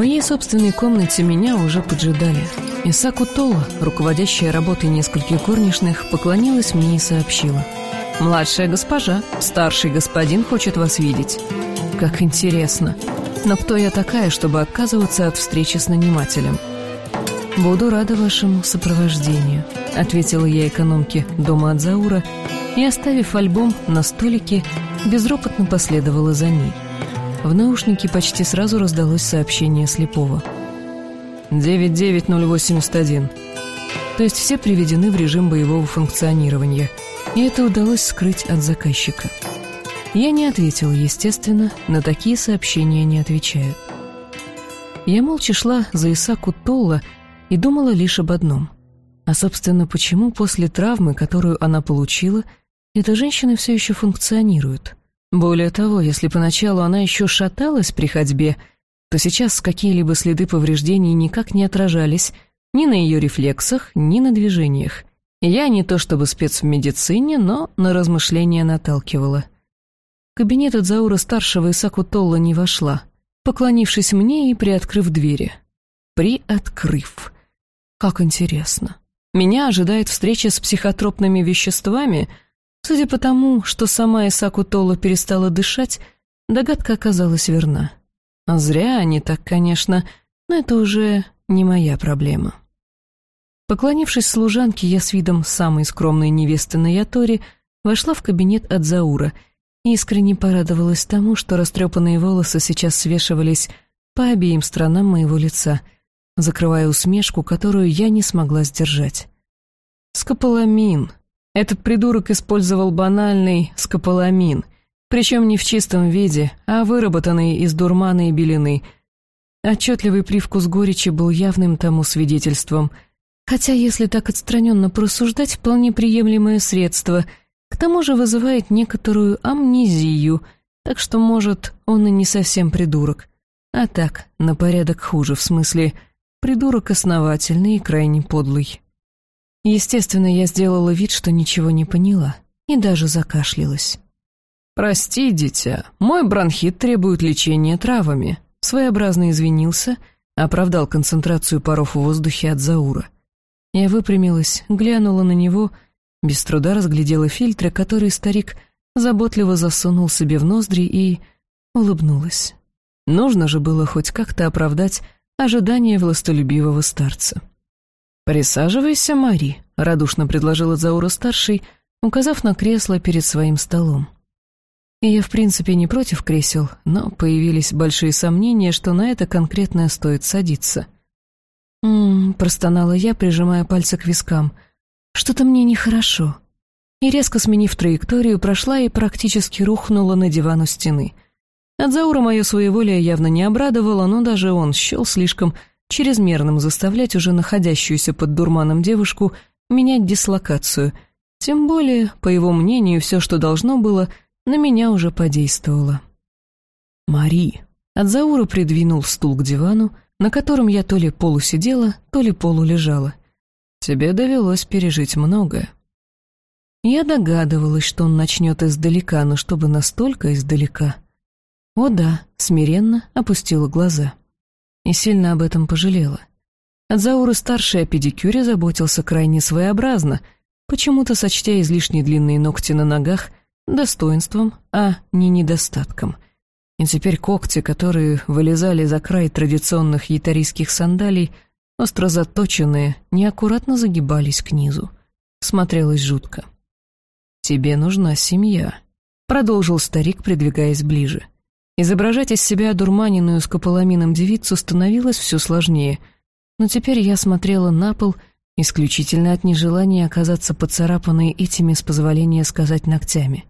моей собственной комнате меня уже поджидали. Исаку Тола, руководящая работой нескольких горничных, поклонилась мне и сообщила. «Младшая госпожа, старший господин хочет вас видеть». «Как интересно. Но кто я такая, чтобы отказываться от встречи с нанимателем?» «Буду рада вашему сопровождению», — ответила я экономке дома от Заура и, оставив альбом на столике, безропотно последовала за ней. В наушнике почти сразу раздалось сообщение слепого. 99081. То есть все приведены в режим боевого функционирования, и это удалось скрыть от заказчика. Я не ответил, естественно, на такие сообщения не отвечают. Я молча шла за Исаку Толла и думала лишь об одном. А, собственно, почему после травмы, которую она получила, эта женщина все еще функционирует? Более того, если поначалу она еще шаталась при ходьбе, то сейчас какие-либо следы повреждений никак не отражались ни на ее рефлексах, ни на движениях. Я не то чтобы спец в медицине, но на размышления наталкивала. В кабинет от Заура-старшего Исаку Толла не вошла, поклонившись мне и приоткрыв двери. Приоткрыв. Как интересно. Меня ожидает встреча с психотропными веществами — Судя по тому, что сама Исаку Тола перестала дышать, догадка оказалась верна. А зря они так, конечно, но это уже не моя проблема. Поклонившись служанке, я с видом самой скромной невесты на Яторе вошла в кабинет от Заура и искренне порадовалась тому, что растрепанные волосы сейчас свешивались по обеим сторонам моего лица, закрывая усмешку, которую я не смогла сдержать. Скополамин, этот придурок использовал банальный скополамин, причем не в чистом виде, а выработанный из дурмана и белины. Отчетливый привкус горечи был явным тому свидетельством. Хотя, если так отстраненно просуждать, вполне приемлемое средство, к тому же вызывает некоторую амнезию, так что, может, он и не совсем придурок. А так, на порядок хуже, в смысле, придурок основательный и крайне подлый. Естественно, я сделала вид, что ничего не поняла, и даже закашлялась. «Прости, дитя, мой бронхит требует лечения травами», своеобразно извинился, оправдал концентрацию паров в воздухе от Заура. Я выпрямилась, глянула на него, без труда разглядела фильтры, которые старик заботливо засунул себе в ноздри и улыбнулась. Нужно же было хоть как-то оправдать ожидания властолюбивого старца. «Присаживайся, Мари», — радушно предложила Заура-старший, указав на кресло перед своим столом. И я, в принципе, не против кресел, но появились большие сомнения, что на это конкретное стоит садиться. «М-м-м», простонала я, прижимая пальцы к вискам. «Что-то мне нехорошо». И резко сменив траекторию, прошла и практически рухнула на диван у стены. От Заура мое своеволие явно не обрадовало, но даже он счел слишком чрезмерным заставлять уже находящуюся под дурманом девушку менять дислокацию. Тем более, по его мнению, все, что должно было, на меня уже подействовало. «Мари!» Адзаура придвинул стул к дивану, на котором я то ли полусидела, то ли полулежала. «Тебе довелось пережить многое». Я догадывалась, что он начнет издалека, но чтобы настолько издалека. О да, смиренно опустила глаза и сильно об этом пожалела. Адзауры-старший о педикюре заботился крайне своеобразно, почему-то сочтя излишне длинные ногти на ногах достоинством, а не недостатком. И теперь когти, которые вылезали за край традиционных ятарийских сандалий, остро заточенные, неаккуратно загибались к низу. Смотрелось жутко. «Тебе нужна семья», — продолжил старик, придвигаясь ближе. — Изображать из себя одурманенную скополамином девицу становилось все сложнее, но теперь я смотрела на пол исключительно от нежелания оказаться поцарапанной этими, с позволения сказать, ногтями.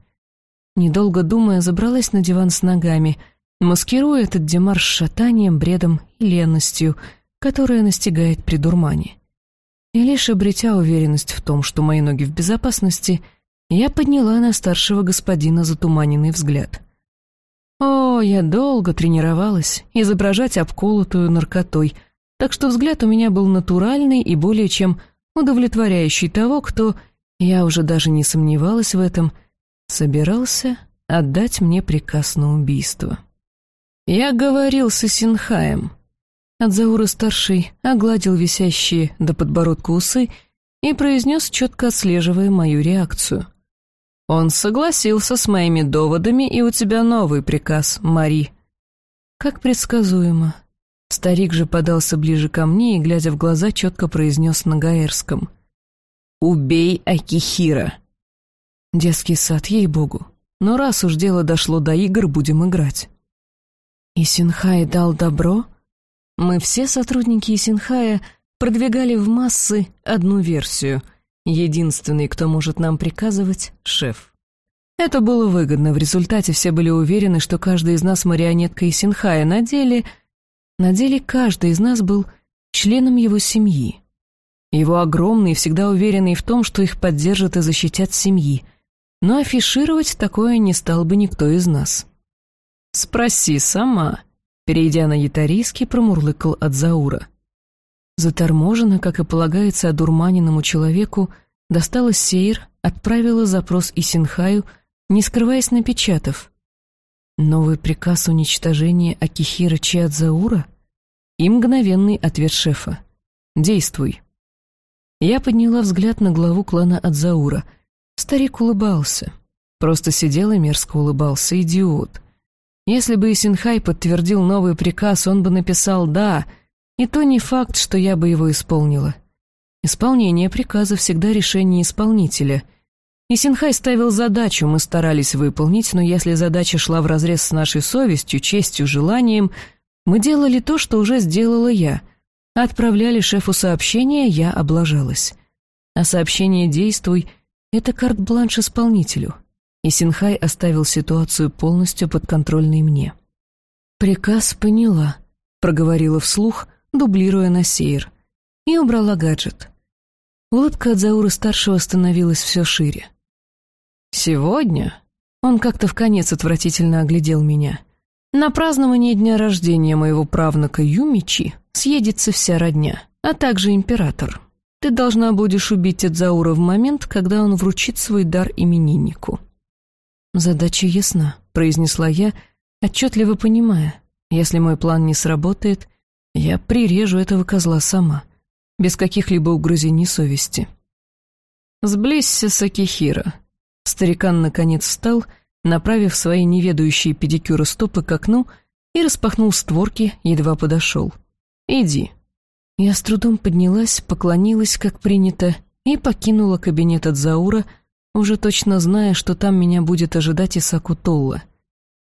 Недолго думая, забралась на диван с ногами, маскируя этот демарш шатанием, бредом и ленностью, которая настигает при дурмане. И лишь обретя уверенность в том, что мои ноги в безопасности, я подняла на старшего господина затуманенный взгляд — о, я долго тренировалась изображать обколотую наркотой, так что взгляд у меня был натуральный и более чем удовлетворяющий того, кто, я уже даже не сомневалась в этом, собирался отдать мне приказ на убийство. Я говорил с Исинхаем. Адзаура-старший огладил висящие до подбородка усы и произнес, четко отслеживая мою реакцию. «Он согласился с моими доводами, и у тебя новый приказ, Мари». Как предсказуемо. Старик же подался ближе ко мне и, глядя в глаза, четко произнес на гаэрском. «Убей Акихира!» Детский сад, ей-богу. Но раз уж дело дошло до игр, будем играть. И Синхай дал добро? Мы все сотрудники Исинхая продвигали в массы одну версию. Единственный, кто может нам приказывать — шеф. Это было выгодно, в результате все были уверены, что каждый из нас марионетка Исинхая. На деле... На деле каждый из нас был членом его семьи. Его огромный, всегда уверенный в том, что их поддержат и защитят семьи. Но афишировать такое не стал бы никто из нас. «Спроси сама», Перейдя на ятарийский, промурлыкал от Заура. Заторможенно, как и полагается одурманенному человеку, достала сейр, отправила запрос Исинхаю, не скрываясь напечатав. Новый приказ уничтожения Акихира Чиадзаура и мгновенный ответ шефа. «Действуй». Я подняла взгляд на главу клана Адзаура. Старик улыбался. Просто сидел и мерзко улыбался, идиот. Если бы Исинхай подтвердил новый приказ, он бы написал «да», и то не факт, что я бы его исполнила. Исполнение приказа всегда решение исполнителя. Исинхай ставил задачу, мы старались выполнить, но если задача шла вразрез с нашей совестью, честью, желанием, мы делали то, что уже сделала я. Отправляли шефу сообщение, я облажалась. А сообщение «действуй» — это карт-бланш исполнителю и Синхай оставил ситуацию полностью подконтрольной мне. «Приказ поняла», — проговорила вслух, дублируя на сейр, и убрала гаджет. Улыбка от Заура-старшего становилась все шире. «Сегодня?» Он как-то в конец отвратительно оглядел меня. «На празднование дня рождения моего правнука Юмичи съедется вся родня, а также император. Ты должна будешь убить Эдзаура в момент, когда он вручит свой дар имениннику». «Задача ясна», — произнесла я, отчетливо понимая. «Если мой план не сработает, я прирежу этого козла сама, без каких-либо угрызений совести». «Сблизься с Акихира». Старикан наконец встал, направив свои неведающие педикюры стопы к окну и распахнул створки, едва подошел. «Иди». Я с трудом поднялась, поклонилась, как принято, и покинула кабинет от Заура, уже точно зная, что там меня будет ожидать Исаку Толла.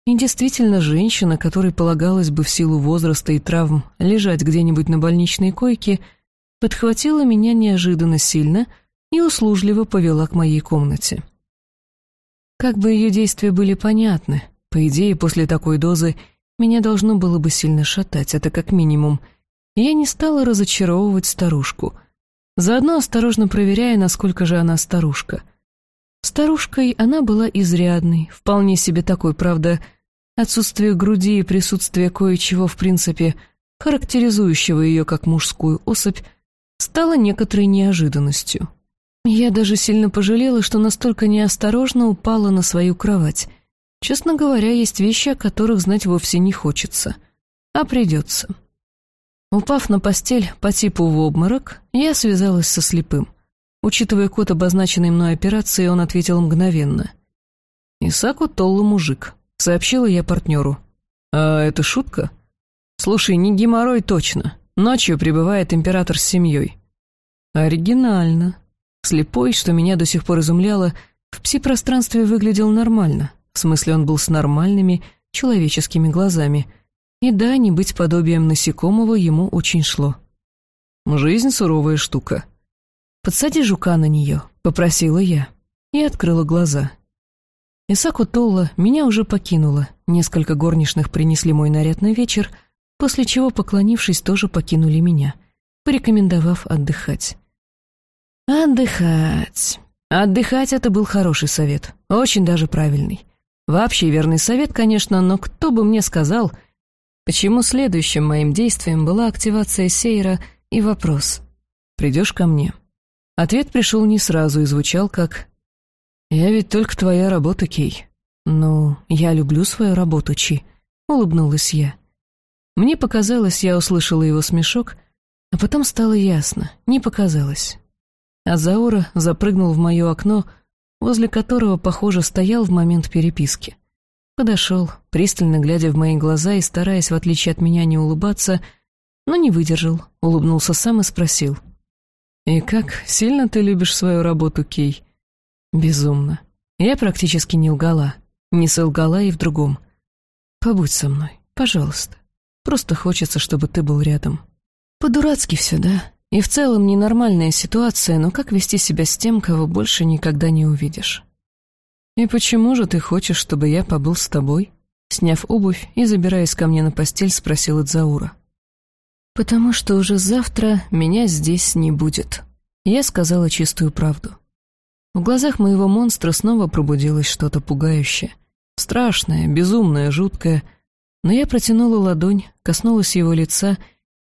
И действительно, женщина, которой полагалось бы в силу возраста и травм лежать где-нибудь на больничной койке, подхватила меня неожиданно сильно и услужливо повела к моей комнате. Как бы ее действия были понятны, по идее, после такой дозы меня должно было бы сильно шатать, это как минимум. я не стала разочаровывать старушку, заодно осторожно проверяя, насколько же она старушка — Старушкой она была изрядной, вполне себе такой, правда, отсутствие груди и присутствие кое-чего, в принципе, характеризующего ее как мужскую особь, стало некоторой неожиданностью. Я даже сильно пожалела, что настолько неосторожно упала на свою кровать. Честно говоря, есть вещи, о которых знать вовсе не хочется. А придется. Упав на постель по типу в обморок, я связалась со слепым — Учитывая код обозначенной мной операции, он ответил мгновенно. «Исаку Толла мужик», — сообщила я партнеру. «А это шутка?» «Слушай, не геморрой точно. Ночью прибывает император с семьей». «Оригинально». Слепой, что меня до сих пор изумляло, в пси-пространстве выглядел нормально. В смысле, он был с нормальными человеческими глазами. И да, не быть подобием насекомого ему очень шло. «Жизнь — суровая штука», «Подсади жука на нее», — попросила я. И открыла глаза. Исаку Толла меня уже покинула. Несколько горничных принесли мой наряд на вечер, после чего, поклонившись, тоже покинули меня, порекомендовав отдыхать. Отдыхать. Отдыхать — это был хороший совет, очень даже правильный. Вообще верный совет, конечно, но кто бы мне сказал, почему следующим моим действием была активация Сейра и вопрос «Придешь ко мне?» Ответ пришел не сразу и звучал как «Я ведь только твоя работа, Кей». «Ну, я люблю свою работу, Чи», — улыбнулась я. Мне показалось, я услышала его смешок, а потом стало ясно, не показалось. Азаура запрыгнул в мое окно, возле которого, похоже, стоял в момент переписки. Подошел, пристально глядя в мои глаза и стараясь, в отличие от меня, не улыбаться, но не выдержал, улыбнулся сам и спросил. «И как, сильно ты любишь свою работу, Кей?» «Безумно. Я практически не лгала. Не солгала и в другом. Побудь со мной, пожалуйста. Просто хочется, чтобы ты был рядом. По-дурацки все, да? И в целом ненормальная ситуация, но как вести себя с тем, кого больше никогда не увидишь? И почему же ты хочешь, чтобы я побыл с тобой? Сняв обувь и забираясь ко мне на постель, спросил Идзаура. «Потому что уже завтра меня здесь не будет». Я сказала чистую правду. В глазах моего монстра снова пробудилось что-то пугающее. Страшное, безумное, жуткое. Но я протянула ладонь, коснулась его лица,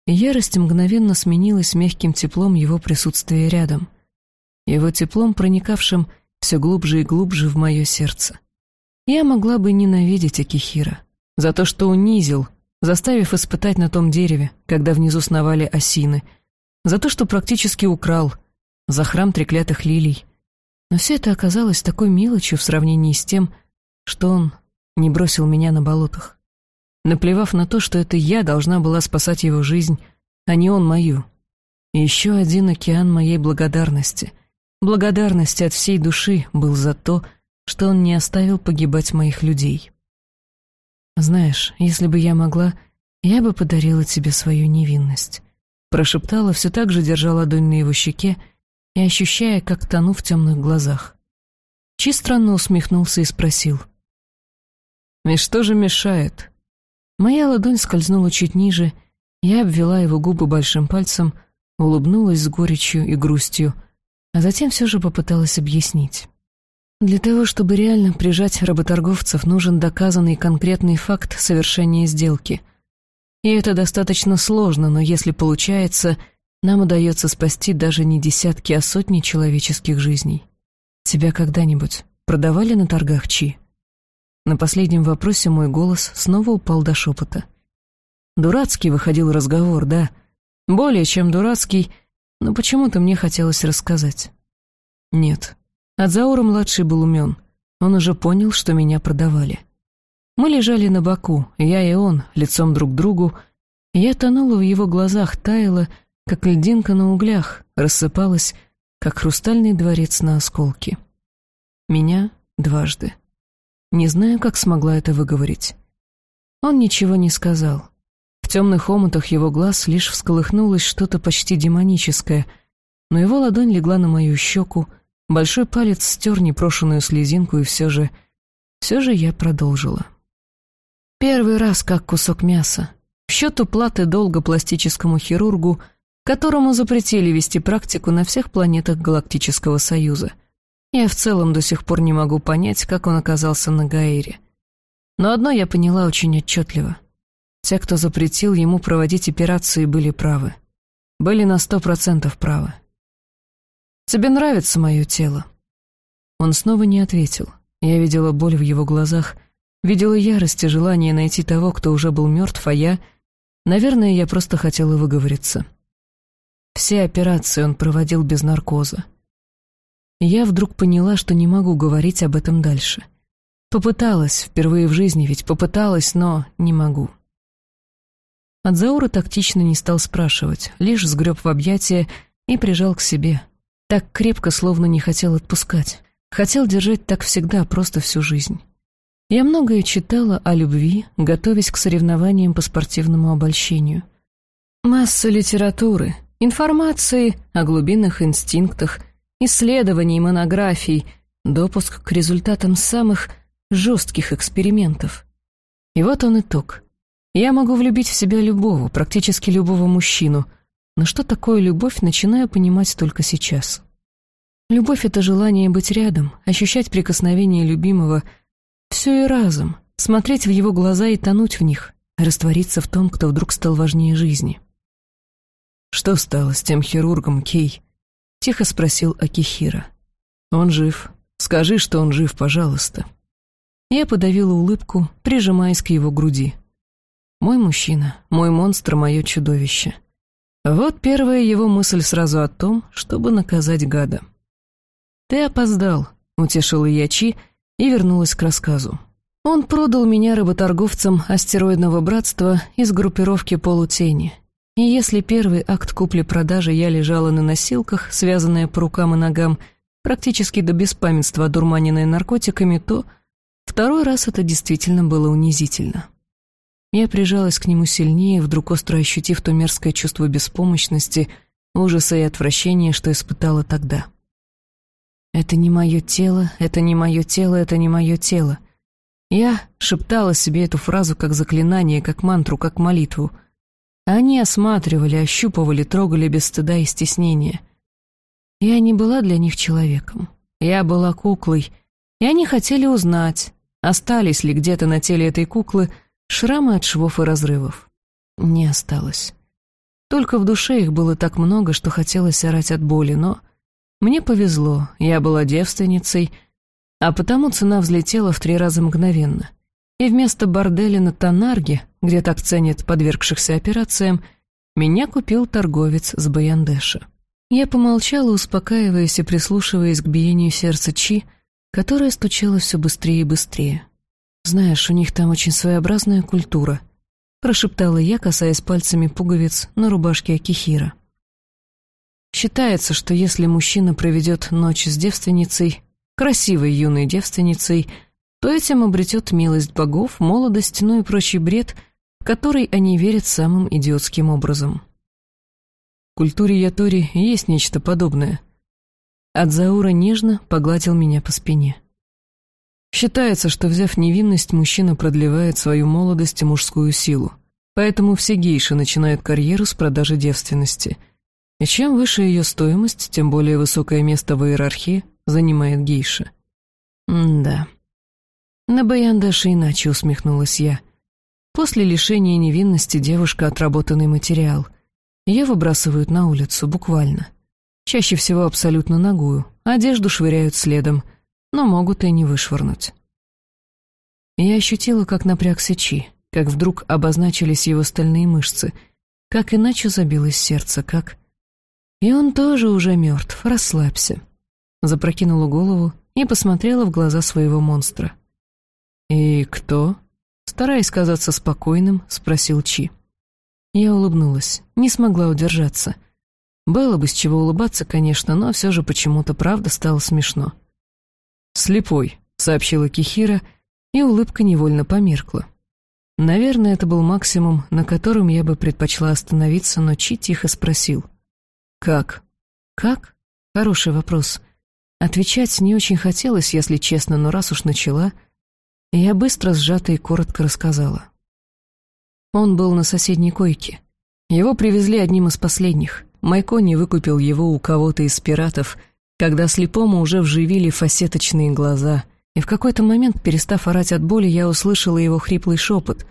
и ярость мгновенно сменилась мягким теплом его присутствия рядом. Его теплом, проникавшим все глубже и глубже в мое сердце. Я могла бы ненавидеть Акихира за то, что унизил, заставив испытать на том дереве, когда внизу сновали осины, за то, что практически украл, за храм треклятых лилий. Но все это оказалось такой мелочью в сравнении с тем, что он не бросил меня на болотах, наплевав на то, что это я должна была спасать его жизнь, а не он мою. И еще один океан моей благодарности. Благодарности от всей души был за то, что он не оставил погибать моих людей. «Знаешь, если бы я могла, я бы подарила тебе свою невинность», прошептала, все так же держа ладонь на его щеке и ощущая, как тону в темных глазах. Чи странно усмехнулся и спросил — и что же мешает? Моя ладонь скользнула чуть ниже, я обвела его губы большим пальцем, улыбнулась с горечью и грустью, а затем все же попыталась объяснить. Для того, чтобы реально прижать работорговцев, нужен доказанный конкретный факт совершения сделки. И это достаточно сложно, но если получается, нам удается спасти даже не десятки, а сотни человеческих жизней. Тебя когда-нибудь продавали на торгах Чи? На последнем вопросе мой голос снова упал до шепота. Дурацкий выходил разговор, да. Более чем дурацкий, но почему-то мне хотелось рассказать. Нет. Адзаура-младший был умен. Он уже понял, что меня продавали. Мы лежали на боку, я и он, лицом друг к другу, я тонула в его глазах, таяла, как льдинка на углях, рассыпалась, как хрустальный дворец на осколки. Меня дважды. Не знаю, как смогла это выговорить. Он ничего не сказал. В темных омутах его глаз лишь всколыхнулось что-то почти демоническое, но его ладонь легла на мою щеку, большой палец стер непрошенную слезинку, и все же... Все же я продолжила. Первый раз как кусок мяса. В счет уплаты долга пластическому хирургу, которому запретили вести практику на всех планетах Галактического Союза — я в целом до сих пор не могу понять, как он оказался на Гаире. Но одно я поняла очень отчетливо. Те, кто запретил ему проводить операции, были правы. Были на сто процентов правы. «Тебе нравится мое тело?» Он снова не ответил. Я видела боль в его глазах, видела ярость и желание найти того, кто уже был мертв, а я... Наверное, я просто хотела выговориться. Все операции он проводил без наркоза. Я вдруг поняла, что не могу говорить об этом дальше. Попыталась, впервые в жизни ведь попыталась, но не могу. Адзаура тактично не стал спрашивать, лишь сгреб в объятия и прижал к себе. Так крепко, словно не хотел отпускать. Хотел держать так всегда, просто всю жизнь. Я многое читала о любви, готовясь к соревнованиям по спортивному обольщению. Масса литературы, информации о глубинных инстинктах, исследований, монографий, допуск к результатам самых жестких экспериментов. И вот он итог. Я могу влюбить в себя любого, практически любого мужчину, но что такое любовь, начинаю понимать только сейчас. Любовь — это желание быть рядом, ощущать прикосновение любимого, все и разом, смотреть в его глаза и тонуть в них, раствориться в том, кто вдруг стал важнее жизни. Что стало с тем хирургом, Кей? — тихо спросил Акихира. «Он жив. Скажи, что он жив, пожалуйста». Я подавила улыбку, прижимаясь к его груди. Мой мужчина, мой монстр, мое чудовище. Вот первая его мысль сразу о том, чтобы наказать гада. «Ты опоздал», — утешила я Чи и вернулась к рассказу. Он продал меня работорговцам астероидного братства из группировки «Полутени». И если первый акт купли-продажи я лежала на носилках, связанная по рукам и ногам, практически до беспамятства одурманенная наркотиками, то второй раз это действительно было унизительно. Я прижалась к нему сильнее, вдруг остро ощутив то мерзкое чувство беспомощности, ужаса и отвращения, что испытала тогда. «Это не мое тело, это не мое тело, это не мое тело», я шептала себе эту фразу как заклинание, как мантру, как молитву. Они осматривали, ощупывали, трогали без стыда и стеснения. Я не была для них человеком. Я была куклой, и они хотели узнать, остались ли где-то на теле этой куклы шрамы от швов и разрывов. Не осталось. Только в душе их было так много, что хотелось орать от боли, но мне повезло, я была девственницей — а потому цена взлетела в три раза мгновенно. И вместо борделя на Танарге, где так ценят подвергшихся операциям, меня купил торговец с Баяндеша. Я помолчала, успокаиваясь и прислушиваясь к биению сердца Чи, которое стучало все быстрее и быстрее. «Знаешь, у них там очень своеобразная культура», — прошептала я, касаясь пальцами пуговиц на рубашке Акихира. Считается, что если мужчина проведет ночь с девственницей, красивой юной девственницей, то этим обретет милость богов, молодость, ну и прочий бред, в который они верят самым идиотским образом. В культуре Ятори есть нечто подобное. Адзаура нежно погладил меня по спине. Считается, что, взяв невинность, мужчина продлевает свою молодость и мужскую силу. Поэтому все гейши начинают карьеру с продажи девственности. И чем выше ее стоимость, тем более высокое место в иерархии занимает гейша. М-да. На Баяндаше иначе усмехнулась я. После лишения невинности девушка отработанный материал. Ее выбрасывают на улицу, буквально. Чаще всего абсолютно нагую, одежду швыряют следом, но могут и не вышвырнуть. Я ощутила, как напрягся Чи, как вдруг обозначились его стальные мышцы, как иначе забилось сердце, как... И он тоже уже мертв, расслабься запрокинула голову и посмотрела в глаза своего монстра. «И кто?» Стараясь казаться спокойным, спросил Чи. Я улыбнулась, не смогла удержаться. Было бы с чего улыбаться, конечно, но все же почему-то правда стало смешно. «Слепой», — сообщила Кихира, и улыбка невольно померкла. Наверное, это был максимум, на котором я бы предпочла остановиться, но Чи тихо спросил. «Как?» «Как?» Хороший вопрос. Отвечать не очень хотелось, если честно, но раз уж начала, я быстро, сжато и коротко рассказала. Он был на соседней койке. Его привезли одним из последних. Майкони выкупил его у кого-то из пиратов, когда слепому уже вживили фасеточные глаза, и в какой-то момент, перестав орать от боли, я услышала его хриплый шепот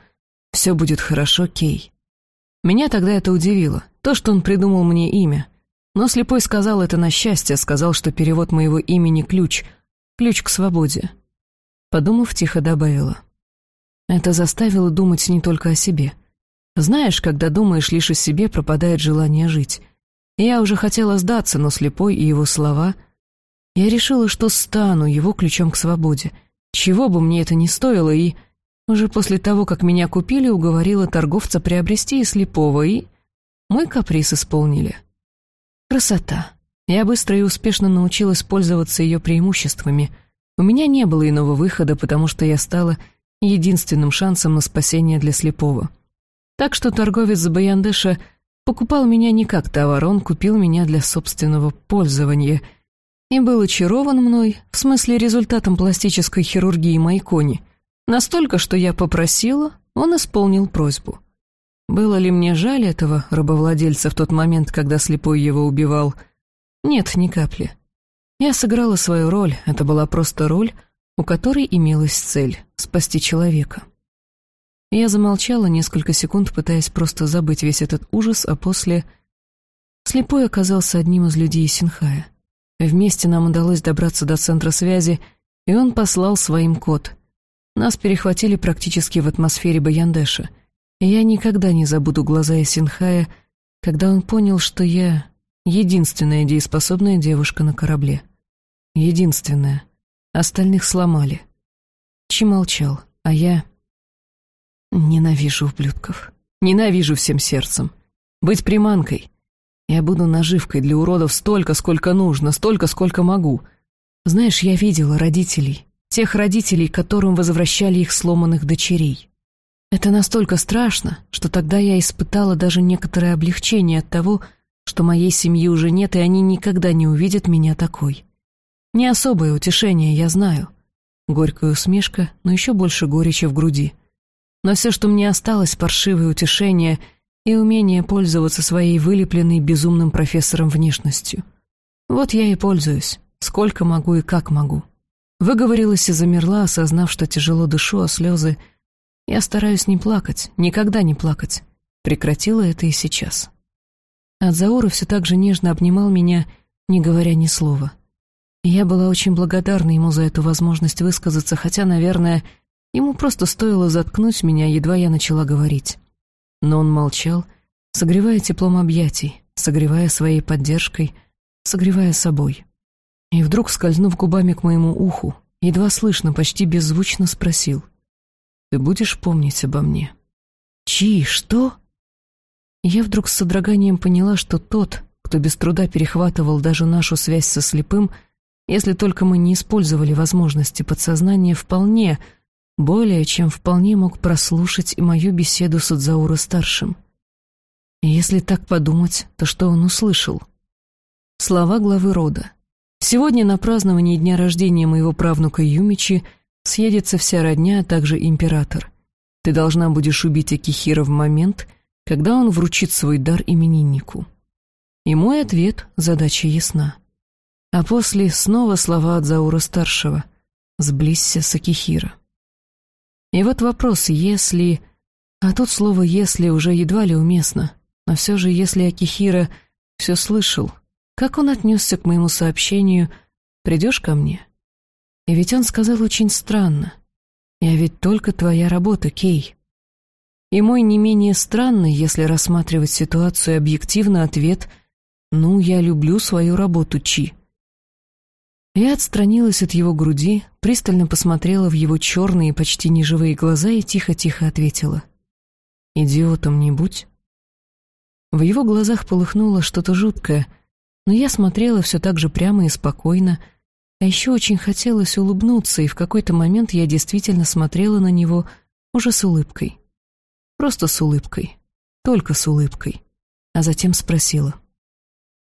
«Все будет хорошо, Кей». Меня тогда это удивило, то, что он придумал мне имя — но слепой сказал это на счастье, сказал, что перевод моего имени — ключ, ключ к свободе. Подумав, тихо добавила. Это заставило думать не только о себе. Знаешь, когда думаешь лишь о себе, пропадает желание жить. Я уже хотела сдаться, но слепой и его слова... Я решила, что стану его ключом к свободе. Чего бы мне это ни стоило, и... Уже после того, как меня купили, уговорила торговца приобрести и слепого, и... Мой каприз исполнили. Красота. Я быстро и успешно научилась пользоваться ее преимуществами. У меня не было иного выхода, потому что я стала единственным шансом на спасение для слепого. Так что торговец за Баяндеша покупал меня не как товар, он купил меня для собственного пользования и был очарован мной, в смысле результатом пластической хирургии Майкони, настолько, что я попросила, он исполнил просьбу. Было ли мне жаль этого рабовладельца в тот момент, когда слепой его убивал? Нет, ни капли. Я сыграла свою роль, это была просто роль, у которой имелась цель — спасти человека. Я замолчала несколько секунд, пытаясь просто забыть весь этот ужас, а после... Слепой оказался одним из людей Синхая. Вместе нам удалось добраться до центра связи, и он послал своим код. Нас перехватили практически в атмосфере Баяндеша — я никогда не забуду глаза Исинхая, когда он понял, что я единственная дееспособная девушка на корабле. Единственная. Остальных сломали. Чи молчал, а я... Ненавижу ублюдков. Ненавижу всем сердцем. Быть приманкой. Я буду наживкой для уродов столько, сколько нужно, столько, сколько могу. Знаешь, я видела родителей. Тех родителей, которым возвращали их сломанных дочерей. Это настолько страшно, что тогда я испытала даже некоторое облегчение от того, что моей семьи уже нет, и они никогда не увидят меня такой. Не особое утешение, я знаю. Горькая усмешка, но еще больше горечи в груди. Но все, что мне осталось, паршивое утешение и умение пользоваться своей вылепленной безумным профессором внешностью. Вот я и пользуюсь, сколько могу и как могу. Выговорилась и замерла, осознав, что тяжело дышу, а слезы — я стараюсь не плакать, никогда не плакать. Прекратила это и сейчас. Адзаура все так же нежно обнимал меня, не говоря ни слова. я была очень благодарна ему за эту возможность высказаться, хотя, наверное, ему просто стоило заткнуть меня, едва я начала говорить. Но он молчал, согревая теплом объятий, согревая своей поддержкой, согревая собой. И вдруг, скользнув губами к моему уху, едва слышно, почти беззвучно спросил — ты будешь помнить обо мне?» «Чи, что?» Я вдруг с содроганием поняла, что тот, кто без труда перехватывал даже нашу связь со слепым, если только мы не использовали возможности подсознания, вполне, более чем вполне мог прослушать и мою беседу с Адзаура-старшим. Если так подумать, то что он услышал? Слова главы рода. Сегодня на праздновании дня рождения моего правнука Юмичи Съедется вся родня, а также император. Ты должна будешь убить Акихира в момент, когда он вручит свой дар имениннику. И мой ответ — задача ясна. А после снова слова от Заура-старшего «Сблизься с Акихира». И вот вопрос «если...» А тут слово «если» уже едва ли уместно, но все же если Акихира все слышал, как он отнесся к моему сообщению «Придешь ко мне?» И ведь он сказал очень странно. «Я ведь только твоя работа, Кей». И мой не менее странный, если рассматривать ситуацию объективно, ответ «Ну, я люблю свою работу, Чи». Я отстранилась от его груди, пристально посмотрела в его черные, почти неживые глаза и тихо-тихо ответила. «Идиотом не будь». В его глазах полыхнуло что-то жуткое, но я смотрела все так же прямо и спокойно, а еще очень хотелось улыбнуться, и в какой-то момент я действительно смотрела на него уже с улыбкой. Просто с улыбкой. Только с улыбкой. А затем спросила.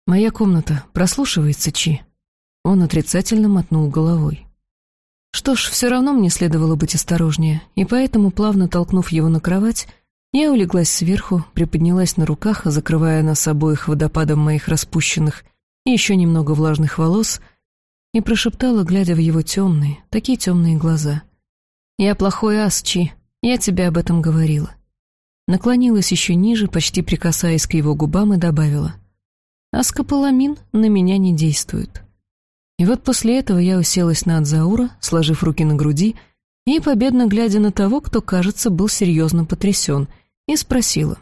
«Моя комната прослушивается, Чи?» Он отрицательно мотнул головой. Что ж, все равно мне следовало быть осторожнее, и поэтому, плавно толкнув его на кровать, я улеглась сверху, приподнялась на руках, закрывая нас обоих водопадом моих распущенных и еще немного влажных волос — и прошептала, глядя в его темные, такие темные глаза. «Я плохой Асчи, я тебе об этом говорила». Наклонилась еще ниже, почти прикасаясь к его губам, и добавила. «Аскополамин на меня не действует». И вот после этого я уселась на Адзаура, сложив руки на груди, и, победно глядя на того, кто, кажется, был серьезно потрясен, и спросила.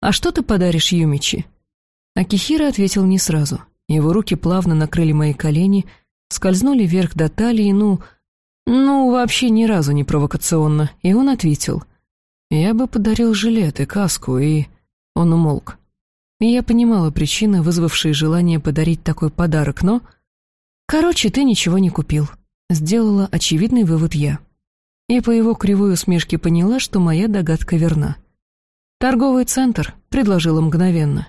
«А что ты подаришь Юмичи?» Акихира ответил не сразу. Его руки плавно накрыли мои колени — скользнули вверх до талии, ну... Ну, вообще ни разу не провокационно, и он ответил. «Я бы подарил жилет и каску, и...» Он умолк. И я понимала причины, вызвавшие желание подарить такой подарок, но... «Короче, ты ничего не купил», — сделала очевидный вывод я. И по его кривой усмешке поняла, что моя догадка верна. «Торговый центр», — предложила мгновенно.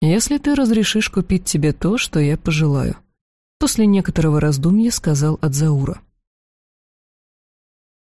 «Если ты разрешишь купить тебе то, что я пожелаю». После некоторого раздумья сказал Адзаура.